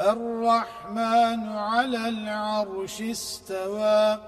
الرحمن على العرش استوى.